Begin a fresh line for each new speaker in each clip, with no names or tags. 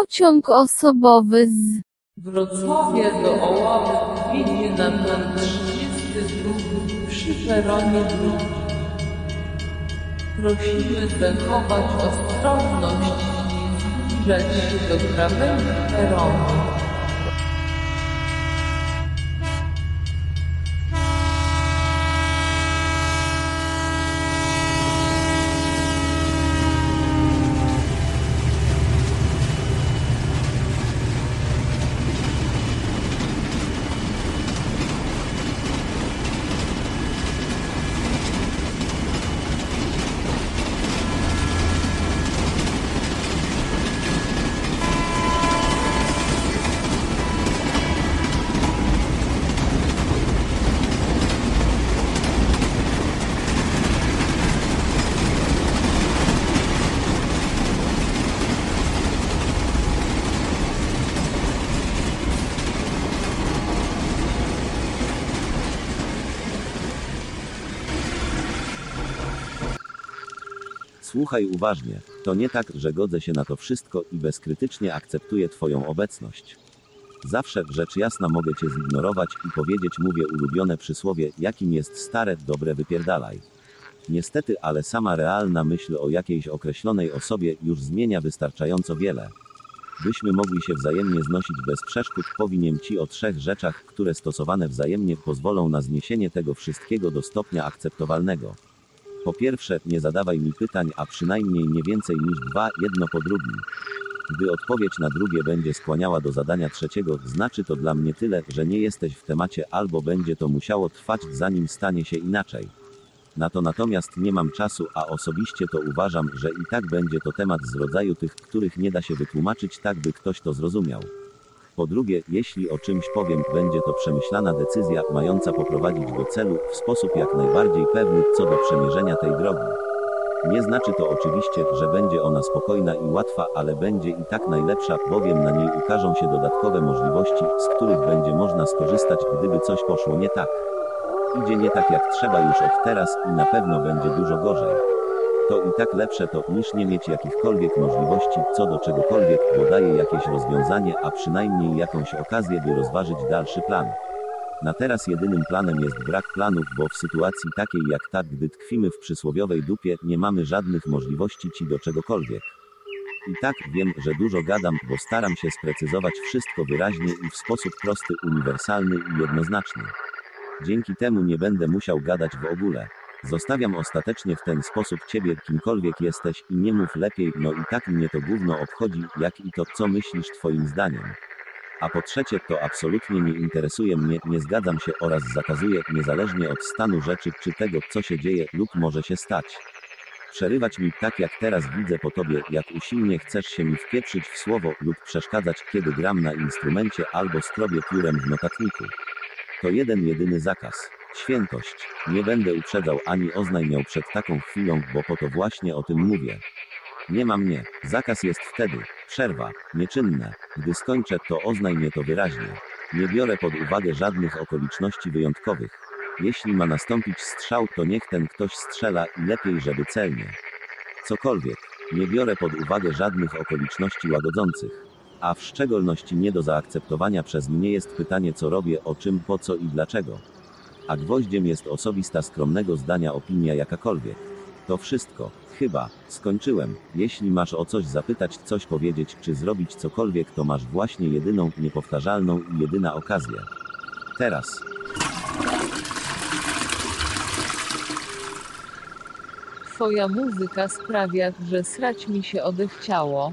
Pociąg osobowy z
Wrocławia do Oławy wjedzie na tor 32 przy peronie drugim. Prosimy zachować ostrożność i nie zbliżać się do krawędzi peronu.
Słuchaj uważnie. To nie tak, że godzę się na to wszystko i bezkrytycznie akceptuję Twoją obecność. Zawsze, rzecz jasna, mogę Cię zignorować i powiedzieć, mówię ulubione przysłowie, jakim jest stare, dobre wypierdalaj. Niestety, ale sama realna myśl o jakiejś określonej osobie już zmienia wystarczająco wiele. Byśmy mogli się wzajemnie znosić bez przeszkód, powinien Ci o trzech rzeczach, które stosowane wzajemnie pozwolą na zniesienie tego wszystkiego do stopnia akceptowalnego. Po pierwsze, nie zadawaj mi pytań, a przynajmniej nie więcej niż dwa, jedno po drugim. Gdy odpowiedź na drugie będzie skłaniała do zadania trzeciego, znaczy to dla mnie tyle, że nie jesteś w temacie albo będzie to musiało trwać zanim stanie się inaczej. Na to natomiast nie mam czasu, a osobiście to uważam, że i tak będzie to temat z rodzaju tych, których nie da się wytłumaczyć tak, by ktoś to zrozumiał. Po drugie, jeśli o czymś powiem, będzie to przemyślana decyzja, mająca poprowadzić do celu, w sposób jak najbardziej pewny co do przemierzenia tej drogi. Nie znaczy to oczywiście, że będzie ona spokojna i łatwa, ale będzie i tak najlepsza, bowiem na niej ukażą się dodatkowe możliwości, z których będzie można skorzystać, gdyby coś poszło nie tak. Idzie nie tak jak trzeba już od teraz i na pewno będzie dużo gorzej. To i tak lepsze to, niż nie mieć jakichkolwiek możliwości, co do czegokolwiek, bo daje jakieś rozwiązanie, a przynajmniej jakąś okazję, by rozważyć dalszy plan. Na teraz jedynym planem jest brak planów, bo w sytuacji takiej jak ta, gdy tkwimy w przysłowiowej dupie, nie mamy żadnych możliwości ci do czegokolwiek. I tak, wiem, że dużo gadam, bo staram się sprecyzować wszystko wyraźnie i w sposób prosty, uniwersalny i jednoznaczny. Dzięki temu nie będę musiał gadać w ogóle. Zostawiam ostatecznie w ten sposób ciebie, kimkolwiek jesteś, i nie mów lepiej, no i tak mnie to gówno obchodzi, jak i to, co myślisz twoim zdaniem. A po trzecie, to absolutnie nie interesuje mnie, nie zgadzam się oraz zakazuję, niezależnie od stanu rzeczy, czy tego, co się dzieje, lub może się stać. Przerywać mi tak jak teraz widzę po tobie, jak usilnie chcesz się mi wpieprzyć w słowo lub przeszkadzać, kiedy gram na instrumencie albo skrobię piórem w notatniku. To jeden jedyny zakaz. Świętość. Nie będę uprzedzał ani oznajmiał przed taką chwilą, bo po to właśnie o tym mówię. Nie ma mnie. Zakaz jest wtedy. Przerwa. Nieczynne. Gdy skończę, to oznajmię to wyraźnie. Nie biorę pod uwagę żadnych okoliczności wyjątkowych. Jeśli ma nastąpić strzał, to niech ten ktoś strzela i lepiej, żeby celnie. Cokolwiek. Nie biorę pod uwagę żadnych okoliczności łagodzących. A w szczególności nie do zaakceptowania przez mnie jest pytanie, co robię, o czym, po co i dlaczego. A gwoździem jest osobista skromnego zdania opinia jakakolwiek. To wszystko. Chyba. Skończyłem. Jeśli masz o coś zapytać, coś powiedzieć, czy zrobić cokolwiek, to masz właśnie jedyną, niepowtarzalną i jedyna okazję. Teraz.
Twoja muzyka sprawia, że srać mi się odechciało.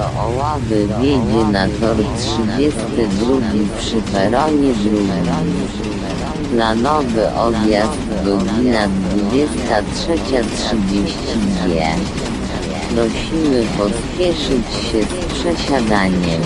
Oławy wjedzie na tor 32 przy peronie drugim. Planowy odjazd godzina 23.30 Prosimy pospieszyć się z przesiadaniem.